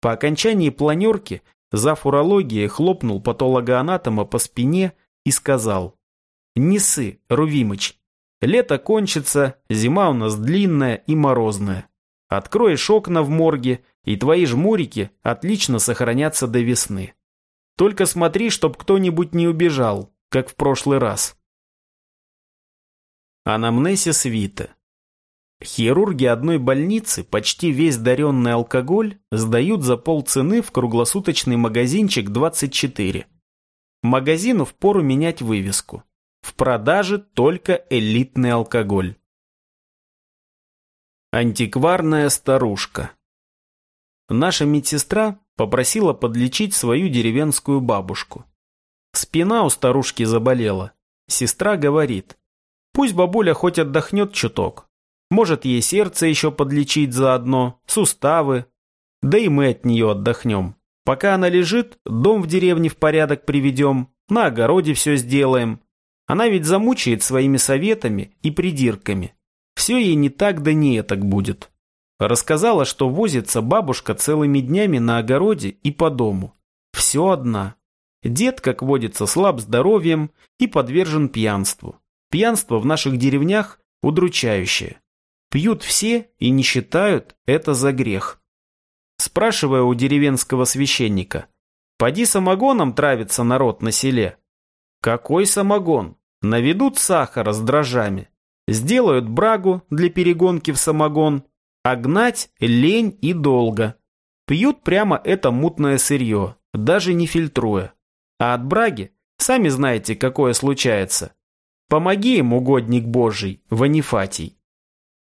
[SPEAKER 1] По окончании планерки зав. урологии хлопнул патологоанатома по спине и сказал. «Не ссы, Рувимыч. Лето кончится, зима у нас длинная и морозная. Откроешь окна в морге, и твои жмурики отлично сохранятся до весны. Только смотри, чтоб кто-нибудь не убежал, как в прошлый раз». Анамнесис Вита Хирурги одной больницы почти весь даренный алкоголь сдают за полцены в круглосуточный магазинчик 24. Магазину впору менять вывеску. В продаже только элитный алкоголь. Антикварная старушка. Наша медсестра попросила подлечить свою деревенскую бабушку. Спина у старушки заболела. Сестра говорит, пусть бабуля хоть отдохнет чуток, может, ей сердце еще подлечить заодно, суставы. Да и мы от нее отдохнем. Пока она лежит, дом в деревне в порядок приведем, на огороде все сделаем. Она ведь замучает своими советами и придирками. Все ей не так да не так будет. Рассказала, что возится бабушка целыми днями на огороде и по дому. Все одна. Дед, как водится, слаб здоровьем и подвержен пьянству. Пьянство в наших деревнях удручающее. Пьют все и не считают это за грех. Спрашивая у деревенского священника, «Поди самогоном травится народ на селе». «Какой самогон? Наведут сахара с дрожжами, сделают брагу для перегонки в самогон, а гнать лень и долго. Пьют прямо это мутное сырье, даже не фильтруя. А от браги, сами знаете, какое случается. Помоги им, угодник Божий, Ванифатий.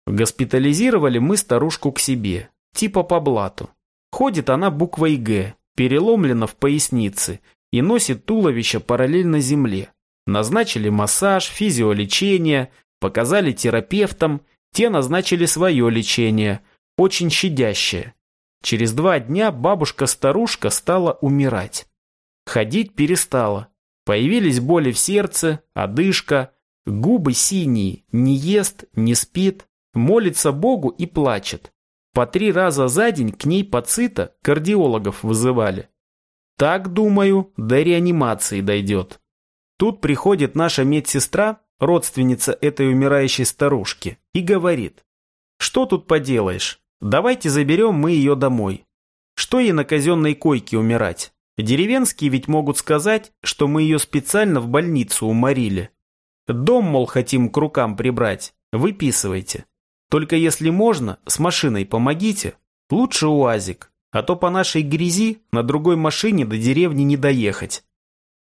[SPEAKER 1] Госпитализировали мы старушку к себе, типа по блату. Ходит она буквой «Г», переломлена в пояснице и носит туловище параллельно земле. Назначили массаж, физиолечение, показали терапевтам, те назначили свое лечение, очень щадящее. Через два дня бабушка-старушка стала умирать. Ходить перестала. Появились боли в сердце, одышка, губы синие, не ест, не спит, молится Богу и плачет. По три раза за день к ней пацита кардиологов вызывали. Так, думаю, до реанимации дойдет. Тут приходит наша медсестра, родственница этой умирающей старушки, и говорит, что тут поделаешь, давайте заберем мы ее домой. Что ей на казенной койке умирать? Деревенские ведь могут сказать, что мы ее специально в больницу уморили. Дом, мол, хотим к рукам прибрать, выписывайте. Только если можно, с машиной помогите. Лучше УАЗик, а то по нашей грязи на другой машине до деревни не доехать.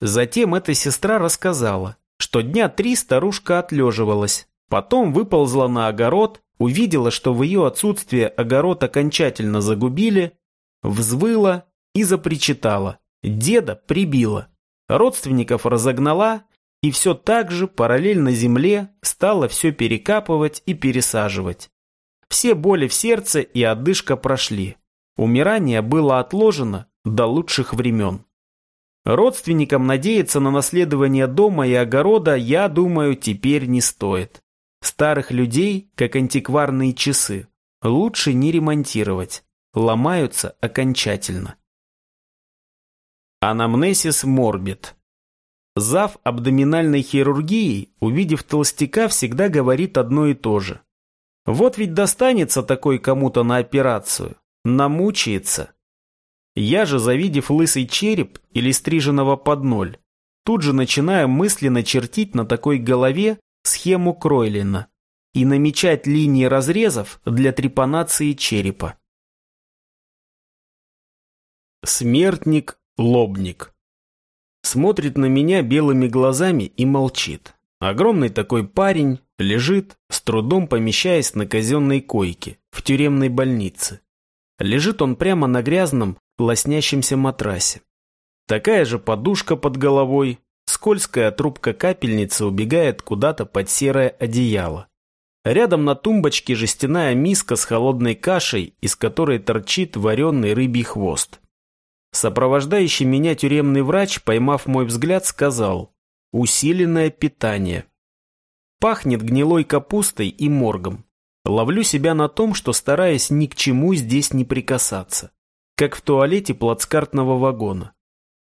[SPEAKER 1] Затем эта сестра рассказала, что дня три старушка отлеживалась, потом выползла на огород, увидела, что в ее отсутствие огород окончательно загубили, взвыла и запричитала. Деда прибила. Родственников разогнала и все так же параллельно земле стала все перекапывать и пересаживать. Все боли в сердце и отдышка прошли. Умирание было отложено до лучших времен. Родственникам надеяться на наследование дома и огорода, я думаю, теперь не стоит. Старых людей, как антикварные часы, лучше не ремонтировать. Ломаются окончательно. Анамнесис морбит. Зав абдоминальной хирургии, увидев толстяка, всегда говорит одно и то же. Вот ведь достанется такой кому-то на операцию, намучается. Я же, завидев лысый череп или стриженного под ноль, тут же начинаю мысленно чертить на такой голове схему Кройлина и намечать линии разрезов для трепанации черепа. Смертник-лобник Смотрит на меня белыми глазами и молчит. Огромный такой парень лежит, с трудом помещаясь на казенной койке в тюремной больнице. Лежит он прямо на грязном, лоснящемся матрасе. Такая же подушка под головой, скользкая трубка капельницы убегает куда-то под серое одеяло. Рядом на тумбочке жестяная миска с холодной кашей, из которой торчит вареный рыбий хвост. Сопровождающий меня тюремный врач, поймав мой взгляд, сказал «Усиленное питание». Пахнет гнилой капустой и моргом. Ловлю себя на том, что стараясь ни к чему здесь не прикасаться. Как в туалете плацкартного вагона.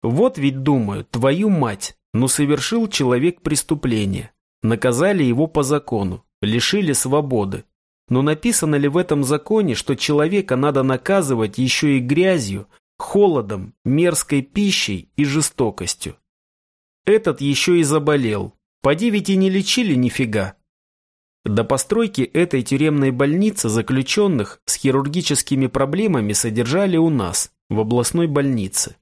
[SPEAKER 1] Вот ведь думаю, твою мать, но совершил человек преступление. Наказали его по закону, лишили свободы. Но написано ли в этом законе, что человека надо наказывать еще и грязью, холодом, мерзкой пищей и жестокостью? Этот еще и заболел. Поди ведь и не лечили нифига. До постройки этой тюремной больницы заключенных с хирургическими проблемами содержали у нас, в областной больнице.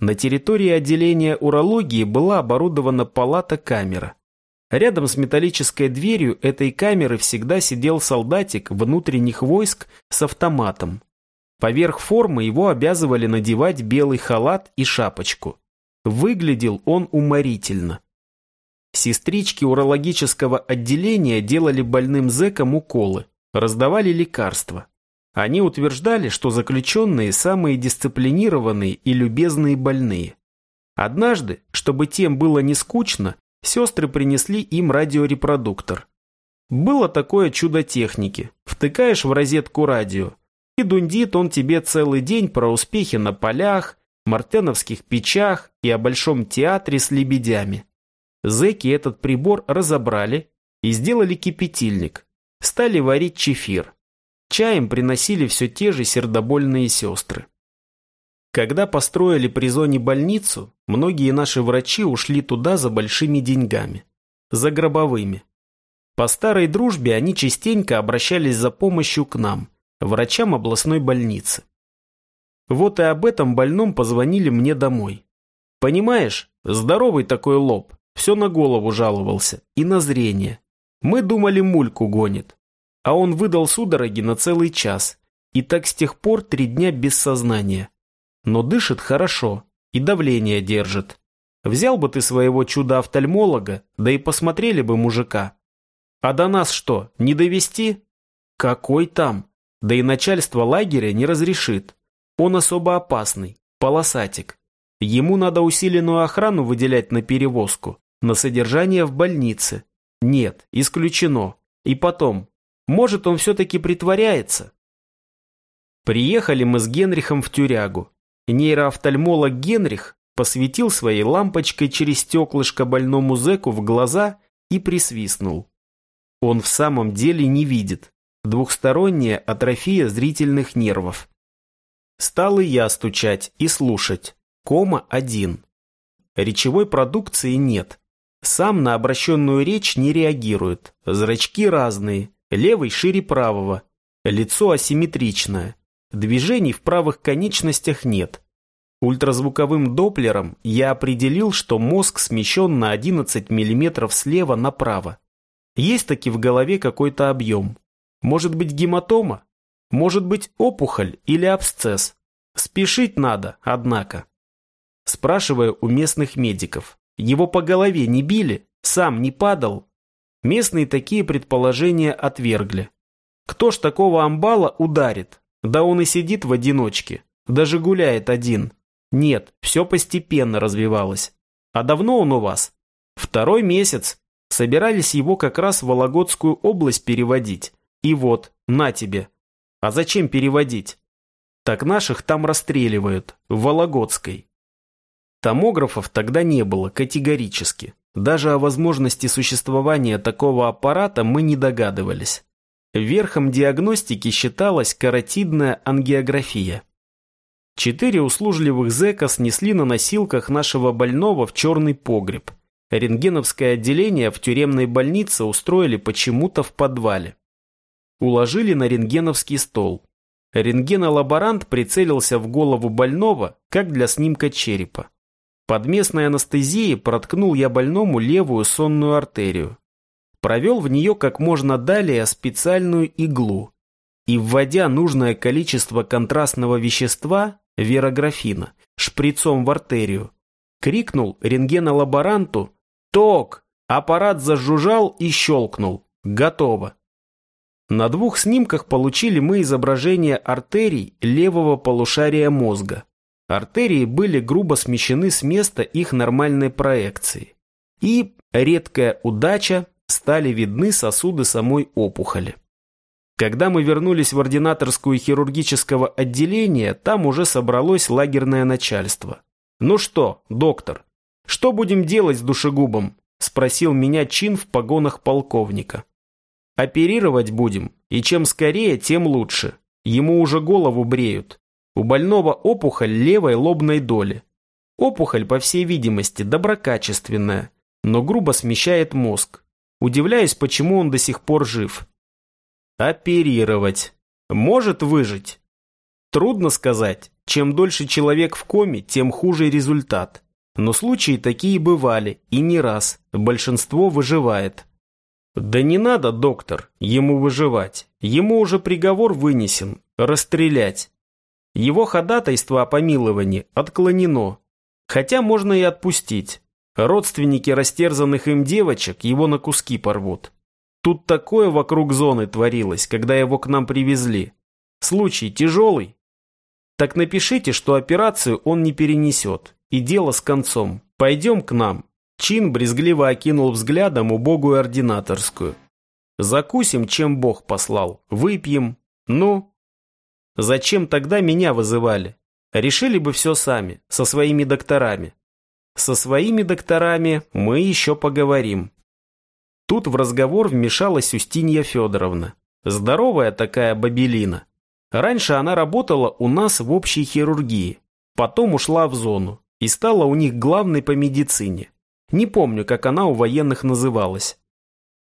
[SPEAKER 1] На территории отделения урологии была оборудована палата-камера. Рядом с металлической дверью этой камеры всегда сидел солдатик внутренних войск с автоматом. Поверх формы его обязывали надевать белый халат и шапочку. Выглядел он уморительно. Сестрички урологического отделения делали больным зэкам уколы, раздавали лекарства. Они утверждали, что заключенные самые дисциплинированные и любезные больные. Однажды, чтобы тем было не скучно, сестры принесли им радиорепродуктор. Было такое чудо техники. Втыкаешь в розетку радио, и дундит он тебе целый день про успехи на полях, мартеновских печах и о большом театре с лебедями. Зэки этот прибор разобрали и сделали кипятильник. Стали варить чефир. Чаем приносили все те же сердобольные сестры. Когда построили при зоне больницу, многие наши врачи ушли туда за большими деньгами. За гробовыми. По старой дружбе они частенько обращались за помощью к нам, врачам областной больницы. Вот и об этом больном позвонили мне домой. Понимаешь, здоровый такой лоб, все на голову жаловался и на зрение. Мы думали, мульку гонит а он выдал судороги на целый час, и так с тех пор три дня без сознания. Но дышит хорошо и давление держит. Взял бы ты своего чудо-офтальмолога, да и посмотрели бы мужика. А до нас что, не довести? Какой там? Да и начальство лагеря не разрешит. Он особо опасный, полосатик. Ему надо усиленную охрану выделять на перевозку, на содержание в больнице. Нет, исключено. И потом, может, он все-таки притворяется? Приехали мы с Генрихом в тюрягу. Нейроофтальмолог Генрих посветил своей лампочкой через стеклышко больному зэку в глаза и присвистнул. Он в самом деле не видит. Двухсторонняя атрофия зрительных нервов. Стал и я стучать и слушать. Кома один. Речевой продукции нет. Сам на обращенную речь не реагирует. Зрачки разные, Левый шире правого. Лицо асимметричное. Движений в правых конечностях нет. Ультразвуковым доплером я определил, что мозг смещен на 11 мм слева направо. Есть таки в голове какой-то объем. Может быть гематома? Может быть опухоль или абсцесс? Спешить надо, однако. Спрашиваю у местных медиков. Его по голове не били? Сам не падал? Местные такие предположения отвергли. Кто ж такого амбала ударит? Да он и сидит в одиночке. Даже гуляет один. Нет, все постепенно развивалось. А давно он у вас? Второй месяц. Собирались его как раз в Вологодскую область переводить. И вот, на тебе. А зачем переводить? Так наших там расстреливают, в Вологодской. Томографов тогда не было категорически. Даже о возможности существования такого аппарата мы не догадывались. Верхом диагностики считалась каротидная ангиография. Четыре услужливых зэка снесли на носилках нашего больного в черный погреб. Рентгеновское отделение в тюремной больнице устроили почему-то в подвале. Уложили на рентгеновский стол. Рентгенолаборант прицелился в голову больного, как для снимка черепа. Под местной анестезией проткнул я больному левую сонную артерию. Провел в нее как можно далее специальную иглу и, вводя нужное количество контрастного вещества, верографина, шприцом в артерию, крикнул рентгенолаборанту «Ток!» Аппарат зажужжал и щелкнул. Готово. На двух снимках получили мы изображение артерий левого полушария мозга. Артерии были грубо смещены с места их нормальной проекции. И, редкая удача, стали видны сосуды самой опухоли. Когда мы вернулись в ординаторскую хирургического отделения, там уже собралось лагерное начальство. «Ну что, доктор, что будем делать с душегубом?» – спросил меня чин в погонах полковника. «Оперировать будем, и чем скорее, тем лучше. Ему уже голову бреют. У больного опухоль левой лобной доли. Опухоль, по всей видимости, доброкачественная, но грубо смещает мозг. Удивляюсь, почему он до сих пор жив. Оперировать. Может выжить? Трудно сказать. Чем дольше человек в коме, тем хуже результат. Но случаи такие бывали, и не раз. Большинство выживает. Да не надо, доктор, ему выживать. Ему уже приговор вынесен. Расстрелять. Его ходатайство о помиловании отклонено. Хотя можно и отпустить. Родственники растерзанных им девочек его на куски порвут. Тут такое вокруг зоны творилось, когда его к нам привезли. Случай тяжелый. Так напишите, что операцию он не перенесет. И дело с концом. Пойдем к нам. Чин брезгливо окинул взглядом убогую ординаторскую. Закусим, чем Бог послал. Выпьем. Ну? Зачем тогда меня вызывали? Решили бы все сами, со своими докторами. Со своими докторами мы еще поговорим. Тут в разговор вмешалась Устинья Федоровна. Здоровая такая бабелина. Раньше она работала у нас в общей хирургии. Потом ушла в зону и стала у них главной по медицине. Не помню, как она у военных называлась.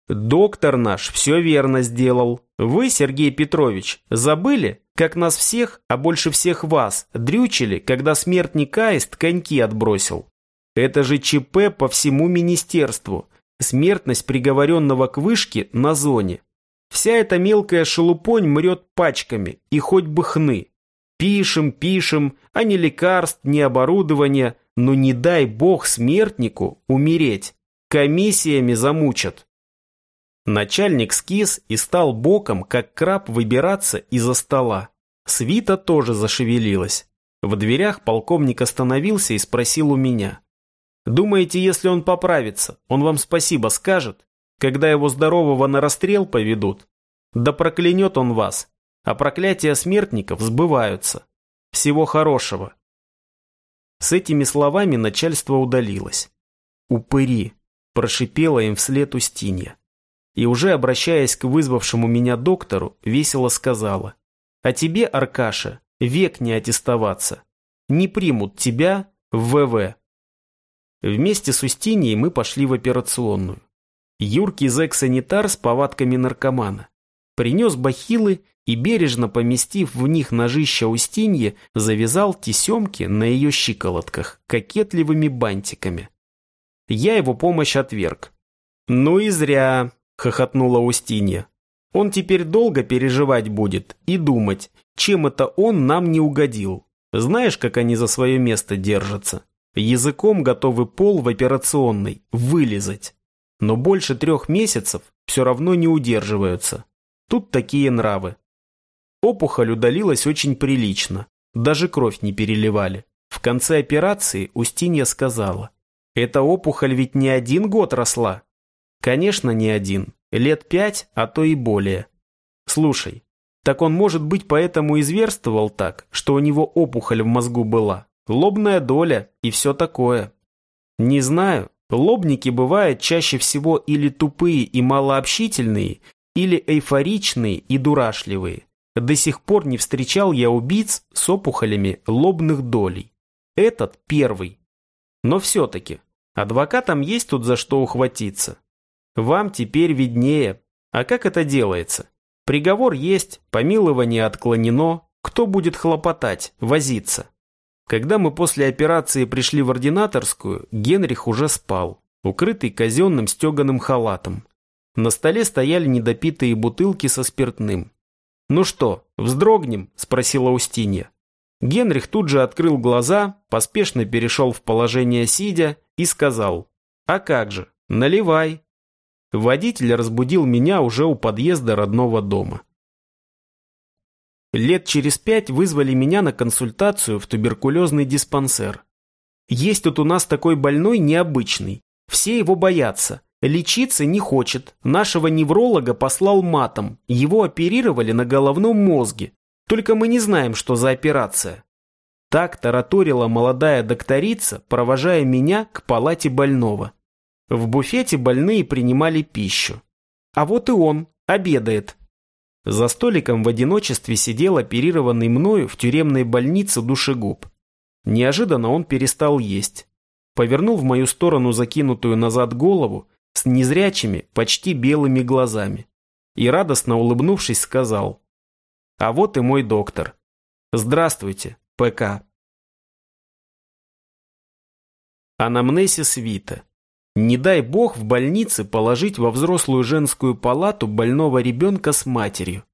[SPEAKER 1] Доктор наш все верно сделал. Вы, Сергей Петрович, забыли, как нас всех, а больше всех вас, дрючили, когда смертник Аист коньки отбросил? Это же ЧП по всему министерству. Смертность приговоренного к вышке на зоне. Вся эта мелкая шелупонь мрет пачками, и хоть бы хны. Пишем, пишем, а ни лекарств, ни оборудования, но не дай бог смертнику умереть. Комиссиями замучат. Начальник скис и стал боком, как краб, выбираться из-за стола. Свита тоже зашевелилась. В дверях полковник остановился и спросил у меня. «Думаете, если он поправится, он вам спасибо скажет, когда его здорового на расстрел поведут? Да проклянет он вас, а проклятия смертников сбываются. Всего хорошего». С этими словами начальство удалилось. «Упыри!» – прошипела им вслед Устинья и уже обращаясь к вызвавшему меня доктору, весело сказала, «А тебе, Аркаша, век не аттестоваться. Не примут тебя в ВВ». Вместе с Устиньей мы пошли в операционную. Юркий зэк-санитар с повадками наркомана. Принес бахилы и, бережно поместив в них ножища Устинье, завязал тесемки на ее щиколотках кокетливыми бантиками. Я его помощь отверг. «Ну и зря», хохотнула Устинья. Он теперь долго переживать будет и думать, чем это он нам не угодил. Знаешь, как они за свое место держатся? Языком готовы пол в операционной вылизать. Но больше трех месяцев все равно не удерживаются. Тут такие нравы. Опухоль удалилась очень прилично. Даже кровь не переливали. В конце операции Устинья сказала, «Эта опухоль ведь не один год росла, Конечно, не один. Лет пять, а то и более. Слушай, так он, может быть, поэтому и зверствовал так, что у него опухоль в мозгу была, лобная доля и все такое. Не знаю, лобники бывают чаще всего или тупые и малообщительные, или эйфоричные и дурашливые. До сих пор не встречал я убийц с опухолями лобных долей. Этот первый. Но все-таки, адвокатам есть тут за что ухватиться. Вам теперь виднее. А как это делается? Приговор есть, помилование отклонено. Кто будет хлопотать, возиться? Когда мы после операции пришли в ординаторскую, Генрих уже спал, укрытый казенным стеганым халатом. На столе стояли недопитые бутылки со спиртным. «Ну что, вздрогнем?» – спросила Устинья. Генрих тут же открыл глаза, поспешно перешел в положение сидя и сказал «А как же, наливай». Водитель разбудил меня уже у подъезда родного дома. Лет через пять вызвали меня на консультацию в туберкулезный диспансер. Есть тут у нас такой больной необычный. Все его боятся. Лечиться не хочет. Нашего невролога послал матом. Его оперировали на головном мозге. Только мы не знаем, что за операция. Так тараторила молодая докторица, провожая меня к палате больного. В буфете больные принимали пищу. А вот и он, обедает. За столиком в одиночестве сидел оперированный мною в тюремной больнице душегуб. Неожиданно он перестал есть. Повернул в мою сторону закинутую назад голову с незрячими, почти белыми глазами. И радостно улыбнувшись сказал. А вот и мой доктор. Здравствуйте, ПК. Анамнесис Вита. Не дай бог в больнице положить во взрослую женскую палату больного ребенка с матерью.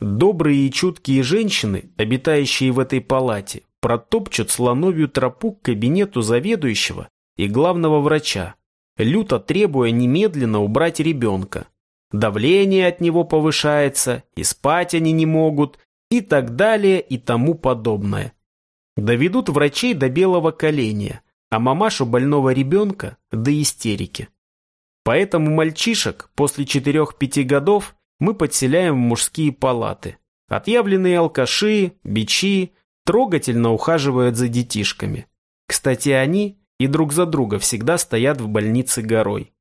[SPEAKER 1] Добрые и чуткие женщины, обитающие в этой палате, протопчут слоновью тропу к кабинету заведующего и главного врача, люто требуя немедленно убрать ребенка. Давление от него повышается, и спать они не могут, и так далее и тому подобное. Доведут врачей до белого коленя, а мамашу больного ребенка до истерики. Поэтому мальчишек после 4-5 годов мы подселяем в мужские палаты. Отъявленные алкаши, бичи трогательно ухаживают за детишками. Кстати, они и друг за друга всегда стоят в больнице горой.